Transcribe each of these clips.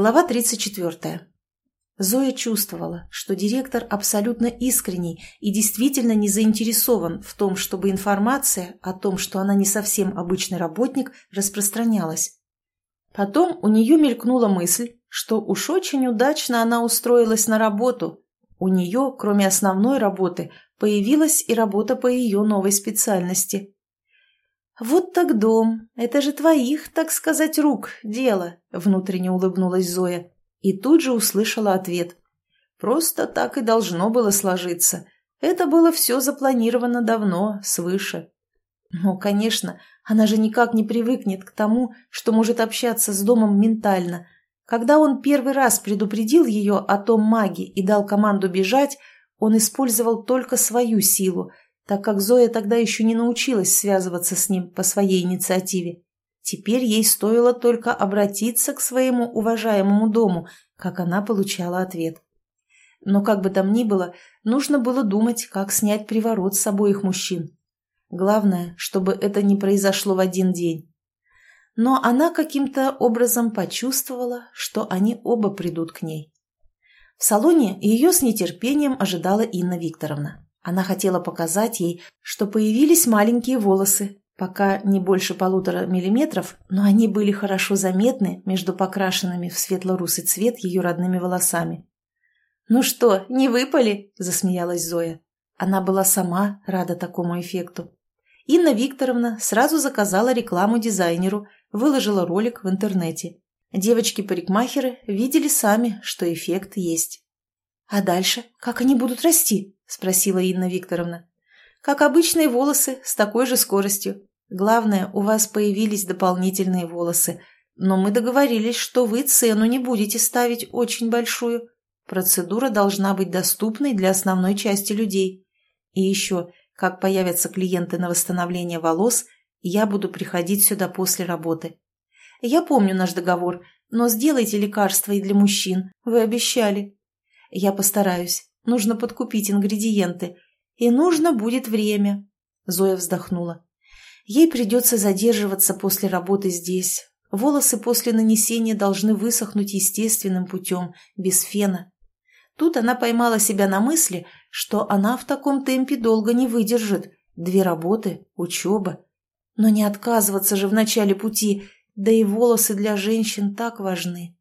Глава 34. Зоя чувствовала, что директор абсолютно искренний и действительно не заинтересован в том, чтобы информация о том, что она не совсем обычный работник, распространялась. Потом у нее мелькнула мысль, что уж очень удачно она устроилась на работу. У нее, кроме основной работы, появилась и работа по ее новой специальности. «Вот так дом. Это же твоих, так сказать, рук дело», — внутренне улыбнулась Зоя. И тут же услышала ответ. Просто так и должно было сложиться. Это было все запланировано давно, свыше. Ну, конечно, она же никак не привыкнет к тому, что может общаться с домом ментально. Когда он первый раз предупредил ее о том маге и дал команду бежать, он использовал только свою силу, так как Зоя тогда еще не научилась связываться с ним по своей инициативе. Теперь ей стоило только обратиться к своему уважаемому дому, как она получала ответ. Но как бы там ни было, нужно было думать, как снять приворот с обоих мужчин. Главное, чтобы это не произошло в один день. Но она каким-то образом почувствовала, что они оба придут к ней. В салоне ее с нетерпением ожидала Инна Викторовна. Она хотела показать ей, что появились маленькие волосы, Пока не больше полутора миллиметров, но они были хорошо заметны между покрашенными в светло-русый цвет ее родными волосами. «Ну что, не выпали?» – засмеялась Зоя. Она была сама рада такому эффекту. Инна Викторовна сразу заказала рекламу дизайнеру, выложила ролик в интернете. Девочки-парикмахеры видели сами, что эффект есть. «А дальше? Как они будут расти?» – спросила Инна Викторовна. «Как обычные волосы, с такой же скоростью. Главное, у вас появились дополнительные волосы, но мы договорились, что вы цену не будете ставить очень большую. Процедура должна быть доступной для основной части людей. И еще, как появятся клиенты на восстановление волос, я буду приходить сюда после работы. Я помню наш договор, но сделайте лекарства и для мужчин, вы обещали. Я постараюсь. Нужно подкупить ингредиенты. И нужно будет время. Зоя вздохнула. Ей придется задерживаться после работы здесь. Волосы после нанесения должны высохнуть естественным путем, без фена. Тут она поймала себя на мысли, что она в таком темпе долго не выдержит. Две работы, учеба. Но не отказываться же в начале пути, да и волосы для женщин так важны.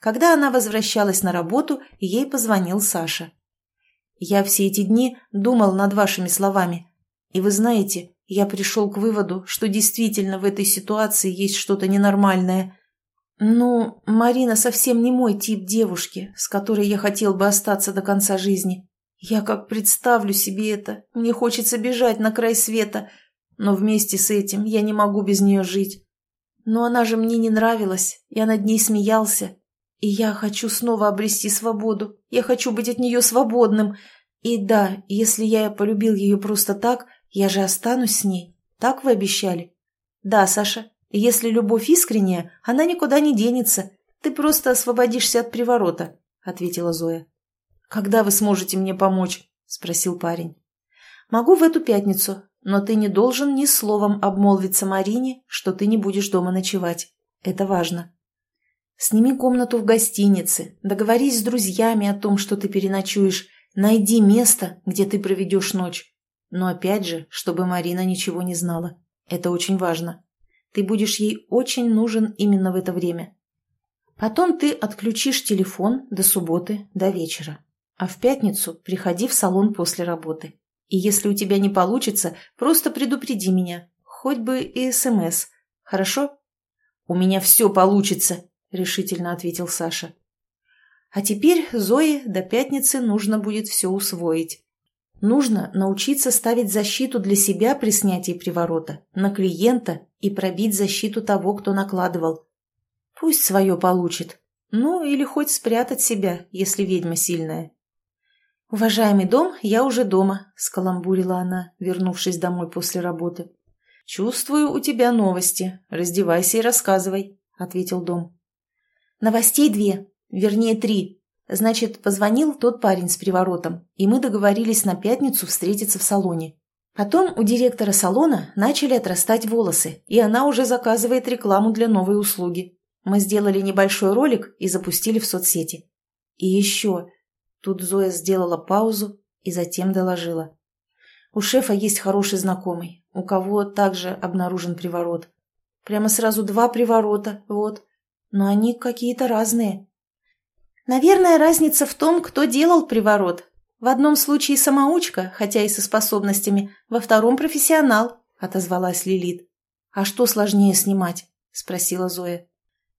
Когда она возвращалась на работу, ей позвонил Саша. «Я все эти дни думал над вашими словами. И вы знаете, я пришел к выводу, что действительно в этой ситуации есть что-то ненормальное. Ну, Марина совсем не мой тип девушки, с которой я хотел бы остаться до конца жизни. Я как представлю себе это, мне хочется бежать на край света, но вместе с этим я не могу без нее жить. Но она же мне не нравилась, я над ней смеялся. И я хочу снова обрести свободу, я хочу быть от нее свободным. И да, если я полюбил ее просто так – я же останусь с ней. Так вы обещали? Да, Саша. Если любовь искренняя, она никуда не денется. Ты просто освободишься от приворота, ответила Зоя. Когда вы сможете мне помочь? спросил парень. Могу в эту пятницу, но ты не должен ни словом обмолвиться Марине, что ты не будешь дома ночевать. Это важно. Сними комнату в гостинице, договорись с друзьями о том, что ты переночуешь, найди место, где ты проведешь ночь. Но опять же, чтобы Марина ничего не знала. Это очень важно. Ты будешь ей очень нужен именно в это время. Потом ты отключишь телефон до субботы, до вечера. А в пятницу приходи в салон после работы. И если у тебя не получится, просто предупреди меня. Хоть бы и СМС. Хорошо? У меня все получится, решительно ответил Саша. А теперь Зое до пятницы нужно будет все усвоить. Нужно научиться ставить защиту для себя при снятии приворота, на клиента и пробить защиту того, кто накладывал. Пусть свое получит. Ну, или хоть спрятать себя, если ведьма сильная. «Уважаемый дом, я уже дома», — скаламбурила она, вернувшись домой после работы. «Чувствую, у тебя новости. Раздевайся и рассказывай», — ответил дом. «Новостей две, вернее три», Значит, позвонил тот парень с приворотом, и мы договорились на пятницу встретиться в салоне. Потом у директора салона начали отрастать волосы, и она уже заказывает рекламу для новой услуги. Мы сделали небольшой ролик и запустили в соцсети. И еще. Тут Зоя сделала паузу и затем доложила. У шефа есть хороший знакомый, у кого также обнаружен приворот. Прямо сразу два приворота, вот. Но они какие-то разные. Наверное, разница в том, кто делал приворот. В одном случае самоучка, хотя и со способностями, во втором профессионал, отозвалась Лилит. А что сложнее снимать? спросила Зоя.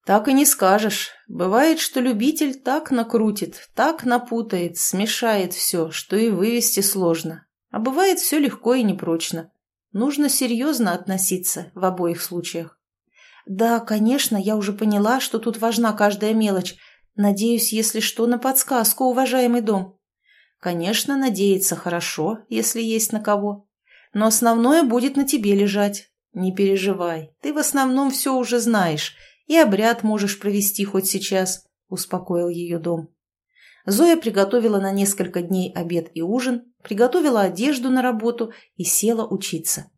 Так и не скажешь. Бывает, что любитель так накрутит, так напутает, смешает все, что и вывести сложно. А бывает все легко и непрочно. Нужно серьезно относиться в обоих случаях. Да, конечно, я уже поняла, что тут важна каждая мелочь. Надеюсь, если что, на подсказку, уважаемый дом. Конечно, надеяться хорошо, если есть на кого. Но основное будет на тебе лежать. Не переживай, ты в основном все уже знаешь, и обряд можешь провести хоть сейчас, успокоил ее дом. Зоя приготовила на несколько дней обед и ужин, приготовила одежду на работу и села учиться.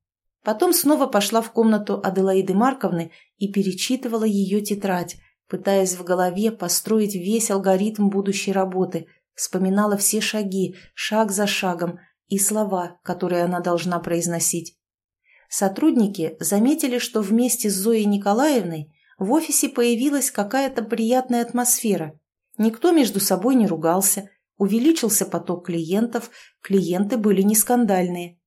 Потом снова пошла в комнату Аделаиды Марковны и перечитывала ее тетрадь, пытаясь в голове построить весь алгоритм будущей работы, вспоминала все шаги, шаг за шагом, и слова, которые она должна произносить. Сотрудники заметили, что вместе с Зоей Николаевной в офисе появилась какая-то приятная атмосфера. Никто между собой не ругался, увеличился поток клиентов, клиенты были не скандальные.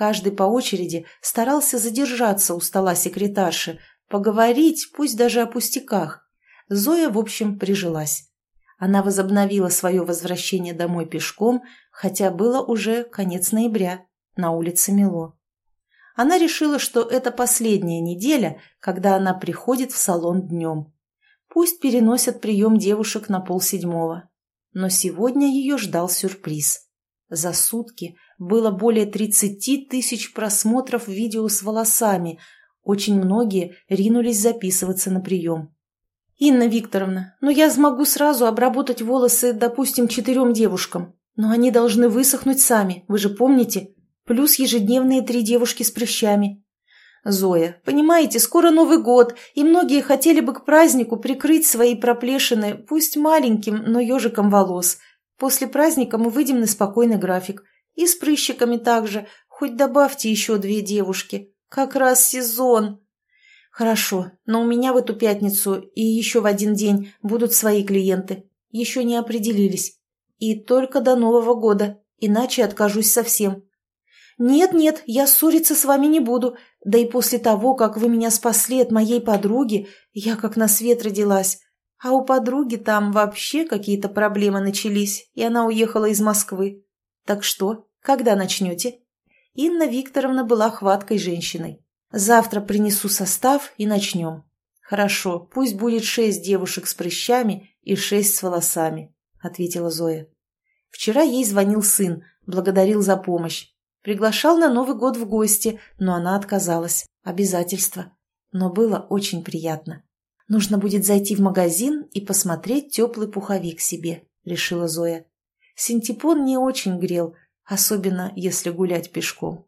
Каждый по очереди старался задержаться у стола секретарши, поговорить, пусть даже о пустяках. Зоя, в общем, прижилась. Она возобновила свое возвращение домой пешком, хотя было уже конец ноября, на улице Мело. Она решила, что это последняя неделя, когда она приходит в салон днем. Пусть переносят прием девушек на полседьмого. Но сегодня ее ждал сюрприз. За сутки было более 30 тысяч просмотров видео с волосами. Очень многие ринулись записываться на прием. «Инна Викторовна, ну я смогу сразу обработать волосы, допустим, четырем девушкам. Но они должны высохнуть сами, вы же помните? Плюс ежедневные три девушки с прыщами. Зоя, понимаете, скоро Новый год, и многие хотели бы к празднику прикрыть свои проплешины, пусть маленьким, но ежиком волос. После праздника мы выйдем на спокойный график. И с прыщиками также. Хоть добавьте еще две девушки. Как раз сезон. Хорошо, но у меня в эту пятницу и еще в один день будут свои клиенты. Еще не определились. И только до Нового года, иначе откажусь совсем. Нет-нет, я ссориться с вами не буду. Да и после того, как вы меня спасли от моей подруги, я как на свет родилась. А у подруги там вообще какие-то проблемы начались, и она уехала из Москвы. Так что, когда начнете? Инна Викторовна была хваткой женщиной. Завтра принесу состав и начнем. Хорошо, пусть будет шесть девушек с прыщами и шесть с волосами, ответила Зоя. Вчера ей звонил сын, благодарил за помощь. Приглашал на Новый год в гости, но она отказалась. Обязательство. Но было очень приятно. Нужно будет зайти в магазин и посмотреть теплый пуховик себе, решила Зоя. Синтепон не очень грел, особенно если гулять пешком.